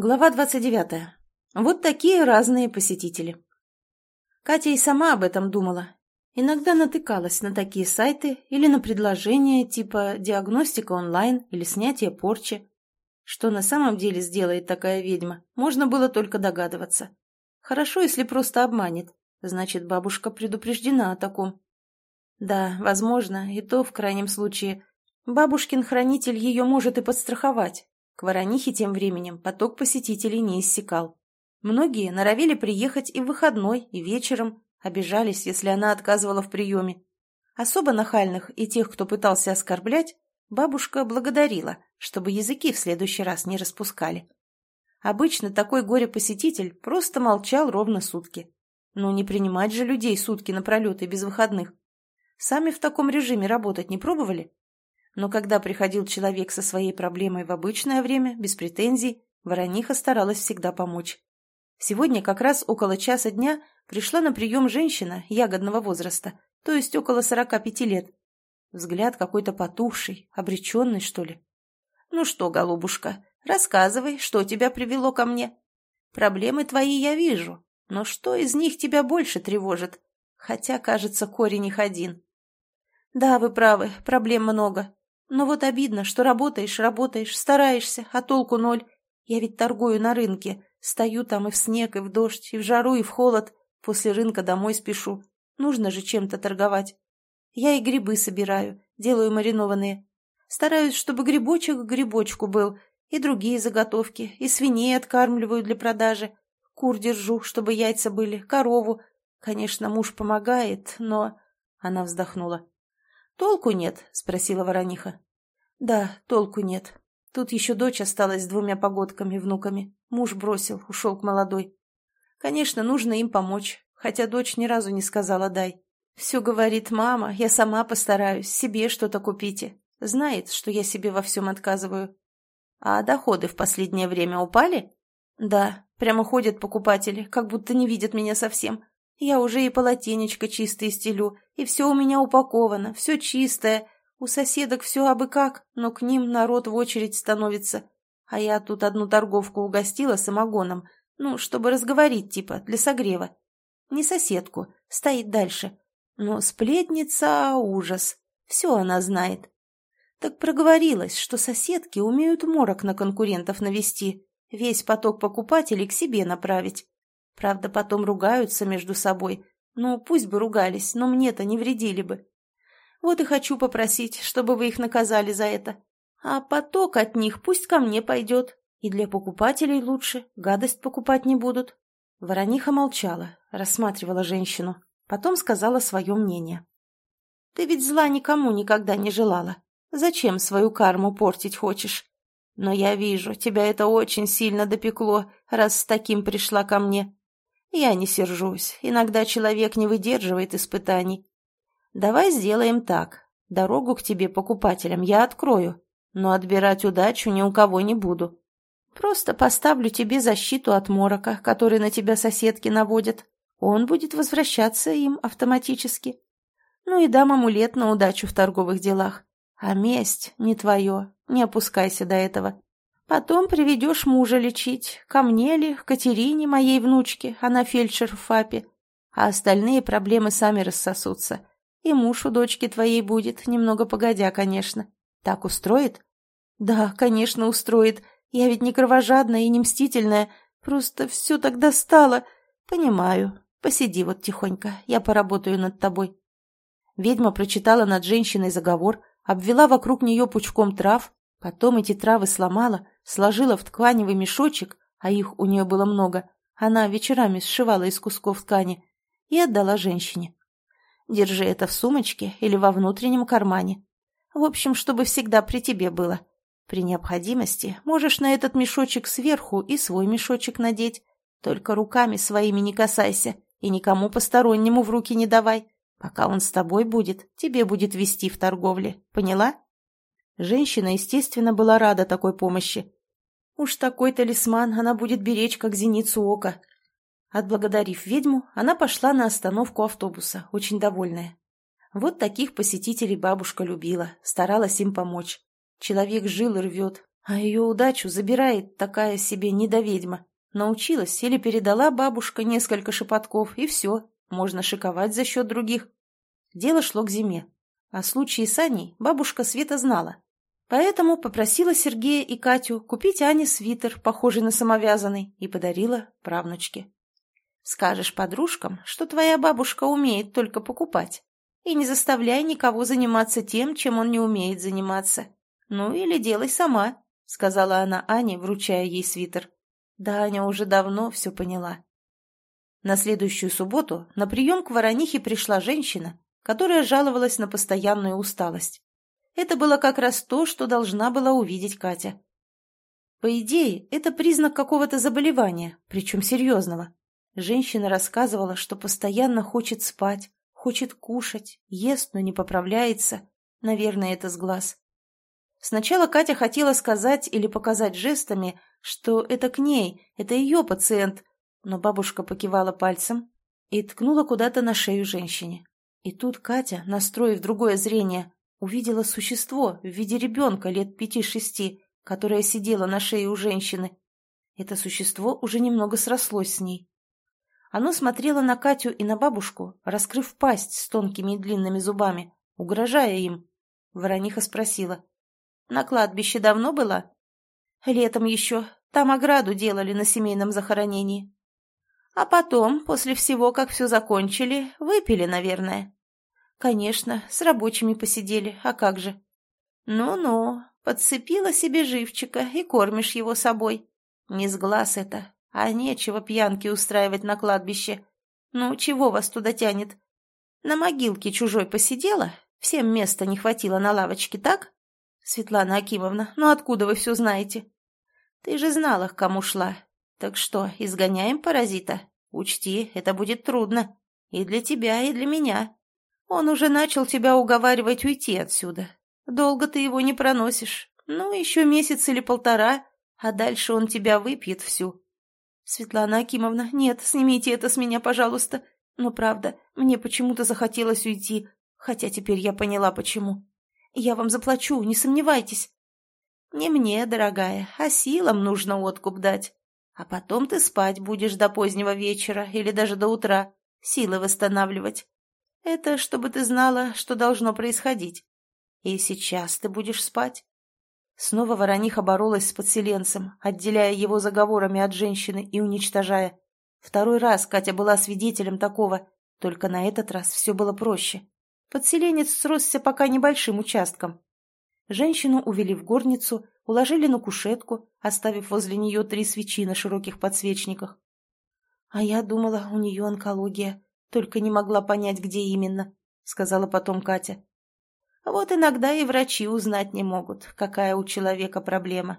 Глава 29. Вот такие разные посетители. Катя и сама об этом думала. Иногда натыкалась на такие сайты или на предложения типа диагностика онлайн или снятие порчи. Что на самом деле сделает такая ведьма, можно было только догадываться. Хорошо, если просто обманет. Значит, бабушка предупреждена о таком. Да, возможно, и то в крайнем случае. Бабушкин хранитель ее может и подстраховать, к Воронихе тем временем поток посетителей не иссякал. Многие норовили приехать и в выходной, и вечером, обижались, если она отказывала в приеме. Особо нахальных и тех, кто пытался оскорблять, бабушка благодарила, чтобы языки в следующий раз не распускали. Обычно такой горе-посетитель просто молчал ровно сутки. Но не принимать же людей сутки напролет и без выходных. Сами в таком режиме работать не пробовали? Но когда приходил человек со своей проблемой в обычное время, без претензий, Ворониха старалась всегда помочь. Сегодня как раз около часа дня пришла на прием женщина ягодного возраста, то есть около сорока пяти лет. Взгляд какой-то потухший, обреченный, что ли. «Ну что, голубушка, рассказывай, что тебя привело ко мне. Проблемы твои я вижу, но что из них тебя больше тревожит? Хотя, кажется, корень их один». «Да, вы правы, проблем много. Но вот обидно, что работаешь, работаешь, стараешься, а толку ноль. Я ведь торгую на рынке, стою там и в снег, и в дождь, и в жару, и в холод. После рынка домой спешу. Нужно же чем-то торговать. Я и грибы собираю, делаю маринованные. Стараюсь, чтобы грибочек к грибочку был, и другие заготовки, и свиней откармливаю для продажи. Кур держу, чтобы яйца были, корову. Конечно, муж помогает, но...» Она вздохнула. «Толку нет?» — спросила Ворониха. «Да, толку нет. Тут еще дочь осталась с двумя погодками, внуками. Муж бросил, ушел к молодой. Конечно, нужно им помочь, хотя дочь ни разу не сказала «дай». Все говорит «мама, я сама постараюсь, себе что-то купите». Знает, что я себе во всем отказываю. А доходы в последнее время упали? Да, прямо ходят покупатели, как будто не видят меня совсем. Я уже и полотенечко чистое стелю, и все у меня упаковано, все чистое. У соседок все абы как, но к ним народ в очередь становится. А я тут одну торговку угостила самогоном, ну, чтобы разговорить, типа, для согрева. Не соседку, стоит дальше. Но сплетница — ужас. Все она знает. Так проговорилась, что соседки умеют морок на конкурентов навести, весь поток покупателей к себе направить. Правда, потом ругаются между собой. Ну, пусть бы ругались, но мне-то не вредили бы. Вот и хочу попросить, чтобы вы их наказали за это. А поток от них пусть ко мне пойдет. И для покупателей лучше, гадость покупать не будут. Ворониха молчала, рассматривала женщину. Потом сказала свое мнение. Ты ведь зла никому никогда не желала. Зачем свою карму портить хочешь? Но я вижу, тебя это очень сильно допекло, раз с таким пришла ко мне. Я не сержусь. Иногда человек не выдерживает испытаний. Давай сделаем так. Дорогу к тебе, покупателям, я открою, но отбирать удачу ни у кого не буду. Просто поставлю тебе защиту от морока, который на тебя соседки наводят. Он будет возвращаться им автоматически. Ну и дам амулет на удачу в торговых делах. А месть не твое, не опускайся до этого. Потом приведешь мужа лечить. Ко мне ли, к Катерине, моей внучке, она фельдшер в ФАПе. А остальные проблемы сами рассосутся. И муж у дочки твоей будет, немного погодя, конечно. Так устроит? Да, конечно, устроит. Я ведь не кровожадная и не мстительная. Просто все так достало. Понимаю. Посиди вот тихонько, я поработаю над тобой. Ведьма прочитала над женщиной заговор, обвела вокруг нее пучком трав, потом эти травы сломала, сложила в тканевый мешочек, а их у нее было много, она вечерами сшивала из кусков ткани, и отдала женщине. Держи это в сумочке или во внутреннем кармане. В общем, чтобы всегда при тебе было. При необходимости можешь на этот мешочек сверху и свой мешочек надеть. Только руками своими не касайся и никому постороннему в руки не давай. Пока он с тобой будет, тебе будет вести в торговле. Поняла? Женщина, естественно, была рада такой помощи. Уж такой талисман она будет беречь, как зеницу ока. Отблагодарив ведьму, она пошла на остановку автобуса, очень довольная. Вот таких посетителей бабушка любила, старалась им помочь. Человек жил и рвет, А ее удачу забирает такая себе недоведьма. Научилась или передала бабушка несколько шепотков, и все, можно шиковать за счет других. Дело шло к зиме. О случае с Аней бабушка Света знала. Поэтому попросила Сергея и Катю купить Ане свитер, похожий на самовязанный, и подарила правнучке. «Скажешь подружкам, что твоя бабушка умеет только покупать, и не заставляй никого заниматься тем, чем он не умеет заниматься. Ну или делай сама», — сказала она Ане, вручая ей свитер. Да Аня уже давно все поняла. На следующую субботу на прием к Воронихе пришла женщина, которая жаловалась на постоянную усталость. Это было как раз то, что должна была увидеть Катя. По идее, это признак какого-то заболевания, причем серьезного. Женщина рассказывала, что постоянно хочет спать, хочет кушать, ест, но не поправляется. Наверное, это с глаз. Сначала Катя хотела сказать или показать жестами, что это к ней, это ее пациент, но бабушка покивала пальцем и ткнула куда-то на шею женщине. И тут Катя, настроив другое зрение, увидела существо в виде ребенка лет пяти-шести, которое сидело на шее у женщины. Это существо уже немного срослось с ней. Оно смотрело на Катю и на бабушку, раскрыв пасть с тонкими и длинными зубами, угрожая им. Ворониха спросила. «На кладбище давно была?» «Летом еще. Там ограду делали на семейном захоронении». «А потом, после всего, как все закончили, выпили, наверное?» «Конечно, с рабочими посидели, а как же?» «Ну-ну, подцепила себе живчика и кормишь его собой. Не с глаз это, а нечего пьянки устраивать на кладбище. Ну, чего вас туда тянет? На могилке чужой посидела? Всем места не хватило на лавочке, так? Светлана Акимовна, ну откуда вы все знаете? Ты же знала, к кому шла. Так что, изгоняем паразита? Учти, это будет трудно. И для тебя, и для меня. Он уже начал тебя уговаривать уйти отсюда. Долго ты его не проносишь. Ну, еще месяц или полтора, а дальше он тебя выпьет всю. Светлана Акимовна, нет, снимите это с меня, пожалуйста. Но правда, мне почему-то захотелось уйти, хотя теперь я поняла, почему. Я вам заплачу, не сомневайтесь. Не мне, дорогая, а силам нужно откуп дать. А потом ты спать будешь до позднего вечера или даже до утра, силы восстанавливать. Это чтобы ты знала, что должно происходить. И сейчас ты будешь спать. Снова ворониха боролась с подселенцем, отделяя его заговорами от женщины и уничтожая. Второй раз Катя была свидетелем такого, только на этот раз все было проще. Подселенец сросся пока небольшим участком. Женщину увели в горницу, уложили на кушетку, оставив возле нее три свечи на широких подсвечниках. А я думала, у нее онкология. Только не могла понять, где именно, — сказала потом Катя. Вот иногда и врачи узнать не могут, какая у человека проблема.